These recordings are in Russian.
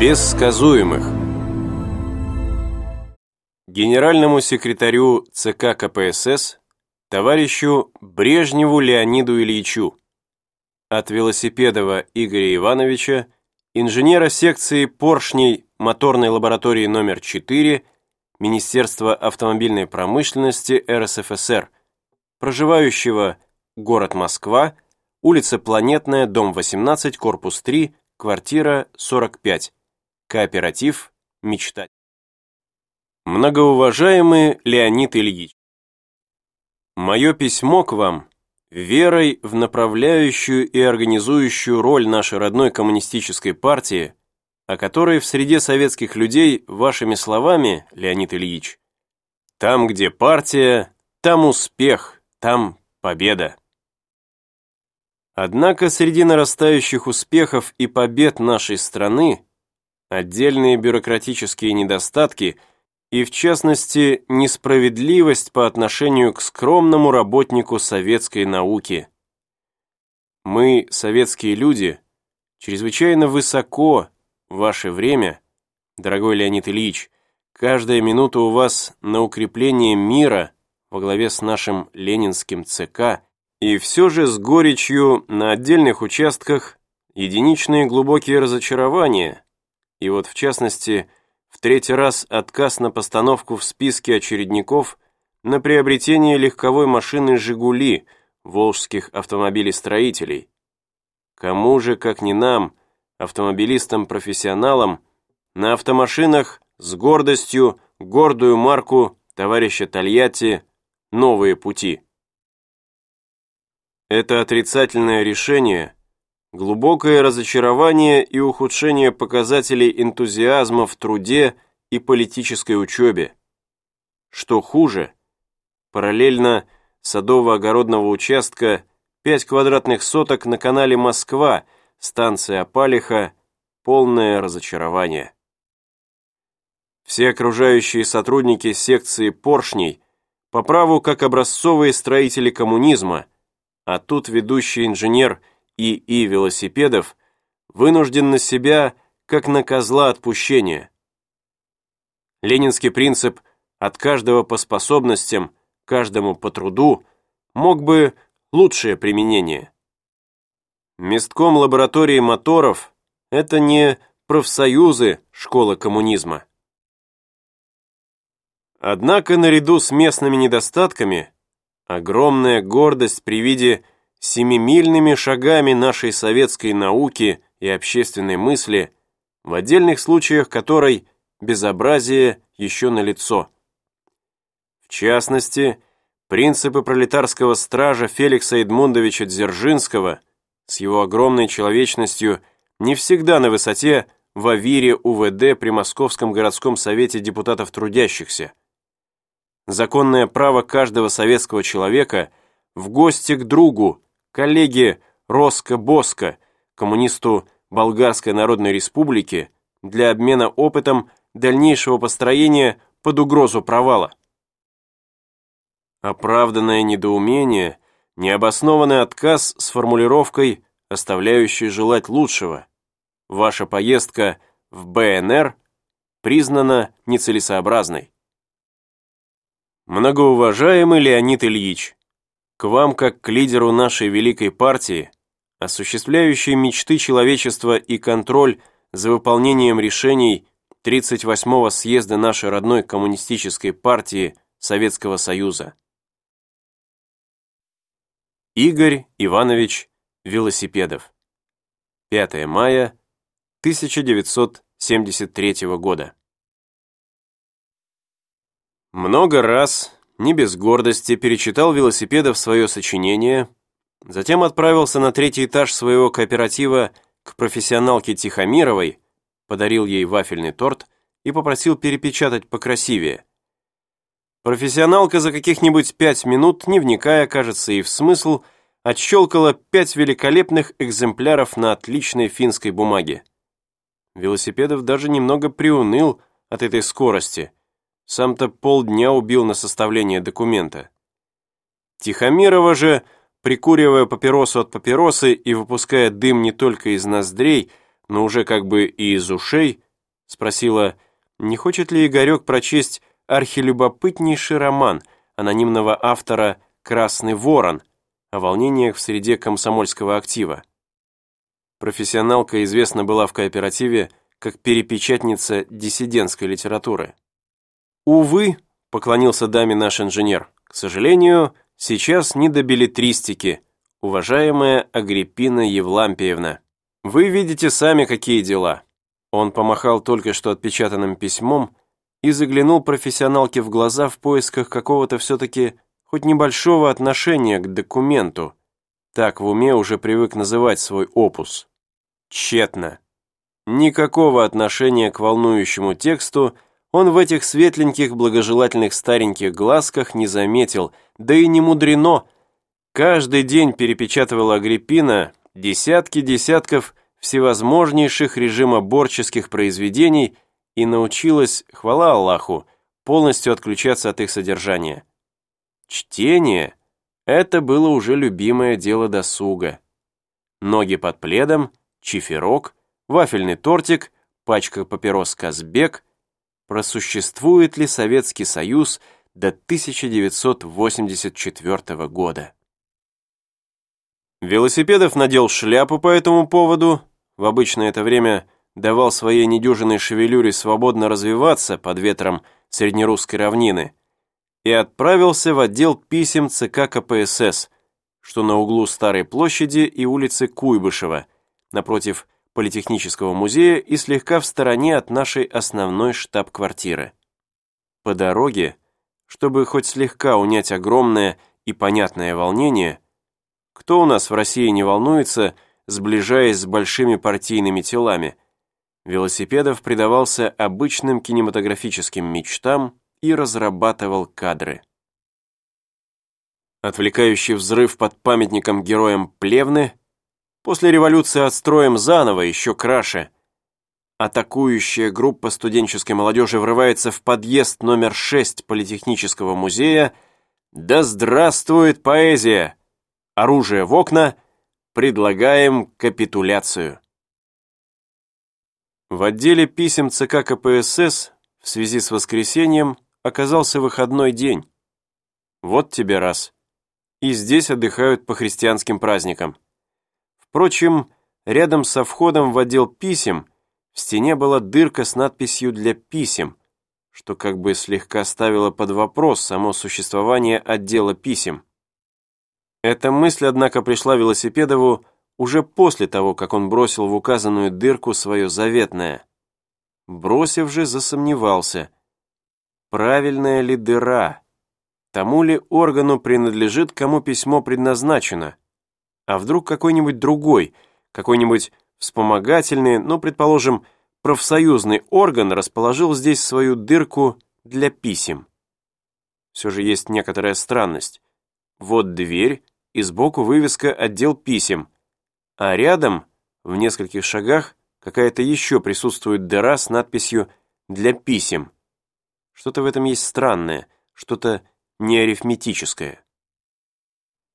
Без сказуемых. Генеральному секретарю ЦК КПСС товарищу Брежневу Леониду Ильичу от Велосипедова Игоря Ивановича, инженера секции поршней моторной лаборатории номер 4 Министерства автомобильной промышленности РСФСР, проживающего город Москва, улица Планетная, дом 18, корпус 3, квартира 45, кооператив «Мечтать». Многоуважаемый Леонид Ильич, мое письмо к вам верой в направляющую и организующую роль нашей родной коммунистической партии, о которой в среде советских людей вашими словами, Леонид Ильич, там, где партия, там успех, там победа. Однако среди нарастающих успехов и побед нашей страны отдельные бюрократические недостатки и, в частности, несправедливость по отношению к скромному работнику советской науки. Мы, советские люди, чрезвычайно высоко ваше время, дорогой Леонид Ильич, каждая минута у вас на укрепление мира во главе с нашим ленинским ЦК – и все же с горечью на отдельных участках единичные глубокие разочарования, и вот в частности, в третий раз отказ на постановку в списке очередников на приобретение легковой машины «Жигули» волжских автомобилестроителей. Кому же, как не нам, автомобилистам-профессионалам, на автомашинах с гордостью гордую марку товарища Тольятти «Новые пути». Это отрицательное решение, глубокое разочарование и ухудшение показателей энтузиазма в труде и политической учебе. Что хуже, параллельно садово-огородного участка 5 квадратных соток на канале Москва, станция Апалиха, полное разочарование. Все окружающие сотрудники секции поршней по праву как образцовые строители коммунизма – а тут ведущий инженер ИИ велосипедов вынужден на себя, как на козла отпущения. Ленинский принцип «от каждого по способностям, каждому по труду» мог бы лучшее применение. Местком лаборатории моторов – это не профсоюзы школы коммунизма. Однако наряду с местными недостатками Огромная гордость при виде семимильными шагами нашей советской науки и общественной мысли, в отдельных случаях которой безобразие еще налицо. В частности, принципы пролетарского стража Феликса Эдмундовича Дзержинского с его огромной человечностью не всегда на высоте в Авире УВД при Московском городском совете депутатов трудящихся, законное право каждого советского человека в гости к другу, коллеге Роско Боско, коммунисту Болгарской Народной Республики, для обмена опытом дальнейшего построения под угрозу провала. Оправданное недоумение, необоснованный отказ с формулировкой, оставляющей желать лучшего. Ваша поездка в БНР признана нецелесообразной. Многоуважаемый Леонид Ильич, к вам как к лидеру нашей великой партии, осуществляющей мечты человечества и контроль за выполнением решений 38-го съезда нашей родной коммунистической партии Советского Союза. Игорь Иванович Велосипедов. 5 мая 1973 года. Много раз, не без гордости, перечитал велосипедов свое сочинение, затем отправился на третий этаж своего кооператива к профессионалке Тихомировой, подарил ей вафельный торт и попросил перепечатать покрасивее. Профессионалка за каких-нибудь пять минут, не вникая, кажется, и в смысл, отщелкала пять великолепных экземпляров на отличной финской бумаге. Велосипедов даже немного приуныл от этой скорости – сам-то полдня убил на составление документа. Тихомирова же, прикуривая папиросу от папиросы и выпуская дым не только из ноздрей, но уже как бы и из ушей, Спросила, не хочет ли Игорек прочесть архилюбопытнейший роман анонимного автора «Красный ворон» о волнениях в среде комсомольского актива. Профессионалка известна была в кооперативе как перепечатница диссидентской литературы. «Увы», — поклонился даме наш инженер, «к сожалению, сейчас не до билетристики, уважаемая Агриппина Евлампиевна. Вы видите сами, какие дела». Он помахал только что отпечатанным письмом и заглянул профессионалке в глаза в поисках какого-то все-таки хоть небольшого отношения к документу. Так в уме уже привык называть свой опус. Тщетно. Никакого отношения к волнующему тексту он в этих светленьких благожелательных стареньких глазках не заметил, да и не мудрено. Каждый день перепечатывала Агриппина десятки десятков всевозможнейших режимоборческих произведений – и научилась, хвала Аллаху, полностью отключаться от их содержания. Чтение – это было уже любимое дело досуга. Ноги под пледом, чиферок, вафельный тортик, пачка папирос «Казбек» – просуществует ли Советский Союз до 1984 года. Велосипедов надел шляпу по этому поводу, в обычное это время – давал своей недюжинной шевелюре свободно развиваться под ветром среднерусской равнины и отправился в отдел писем ЦК КПСС, что на углу Старой площади и улицы Куйбышева, напротив Политехнического музея и слегка в стороне от нашей основной штаб-квартиры. По дороге, чтобы хоть слегка унять огромное и понятное волнение, кто у нас в России не волнуется, сближаясь с большими партийными телами – Велосипедов предавался обычным кинематографическим мечтам и разрабатывал кадры. Отвлекающий взрыв под памятником героям Плевны, после революции отстроим заново, еще краше. Атакующая группа студенческой молодежи врывается в подъезд номер 6 Политехнического музея. Да здравствует поэзия! Оружие в окна, предлагаем капитуляцию. В отделе писем ЦК КПСС в связи с воскресеньем оказался выходной день. Вот тебе раз. И здесь отдыхают по христианским праздникам. Впрочем, рядом со входом в отдел писем в стене была дырка с надписью «Для писем», что как бы слегка ставило под вопрос само существование отдела писем. Эта мысль, однако, пришла Велосипедову уже после того, как он бросил в указанную дырку свое заветное. Бросив же, засомневался. Правильная ли дыра? Тому ли органу принадлежит, кому письмо предназначено? А вдруг какой-нибудь другой, какой-нибудь вспомогательный, ну, предположим, профсоюзный орган расположил здесь свою дырку для писем? Все же есть некоторая странность. Вот дверь, и сбоку вывеска «Отдел писем», а рядом, в нескольких шагах, какая-то еще присутствует дыра с надписью «Для писем». Что-то в этом есть странное, что-то неарифметическое.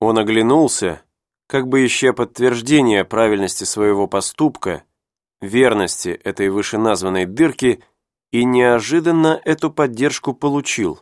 Он оглянулся, как бы ища подтверждение правильности своего поступка, верности этой вышеназванной дырки, и неожиданно эту поддержку получил.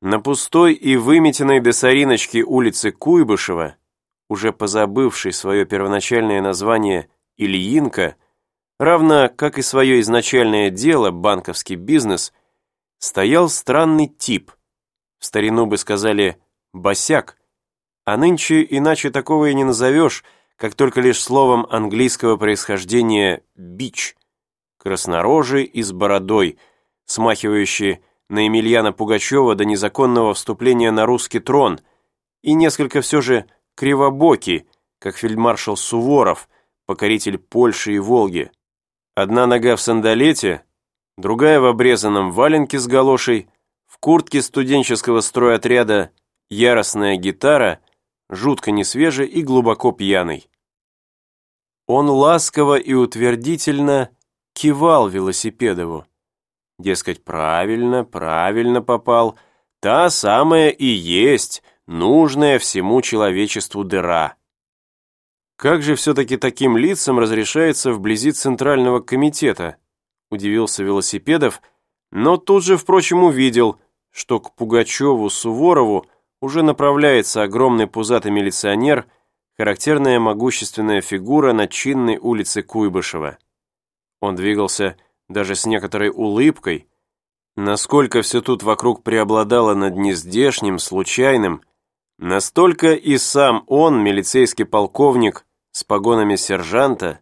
На пустой и выметенной до сориночки улице Куйбышева уже позабывший свое первоначальное название Ильинка, равно как и свое изначальное дело, банковский бизнес, стоял странный тип. В старину бы сказали «босяк», а нынче иначе такого и не назовешь, как только лишь словом английского происхождения «бич», краснорожий и с бородой, смахивающий на Емельяна Пугачева до незаконного вступления на русский трон, и несколько все же кривобокий, как фельдмаршал Суворов, покоритель Польши и Волги. Одна нога в сандалете, другая в обрезанном валенке с галошей, в куртке студенческого стройотряда, яростная гитара, жутко несвежий и глубоко пьяный. Он ласково и утвердительно кивал велосипедову. Дескать, правильно, правильно попал, та самая и есть, нужная всему человечеству дыра. Как же все-таки таким лицам разрешается вблизи Центрального комитета, удивился Велосипедов, но тут же, впрочем, увидел, что к Пугачеву-Суворову уже направляется огромный пузатый милиционер, характерная могущественная фигура на чинной улице Куйбышева. Он двигался даже с некоторой улыбкой. Насколько все тут вокруг преобладало над нездешним, случайным, настолько и сам он, милицейский полковник, с погонами сержанта,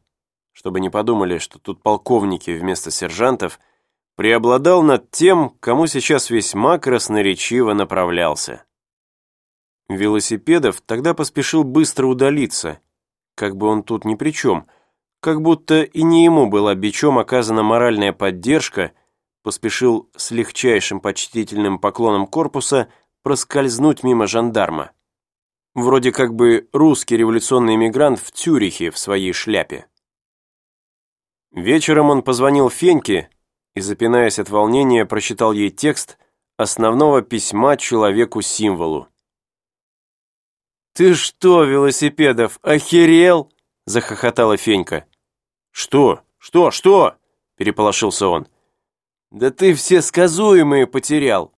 чтобы не подумали, что тут полковники вместо сержантов, преобладал над тем, кому сейчас весьма красноречиво направлялся. Велосипедов тогда поспешил быстро удалиться, как бы он тут ни при чем, как будто и не ему была бичом оказана моральная поддержка, поспешил с легчайшим почтительным поклоном корпуса проскользнуть мимо жандарма. Вроде как бы русский революционный эмигрант в Цюрихе в своей шляпе. Вечером он позвонил Феньке и, запинаясь от волнения, прочитал ей текст основного письма человеку-символу. «Ты что, Велосипедов, охерел?» – захохотала Фенька. «Что? Что? Что?» – переполошился он. «Да ты все сказуемые потерял.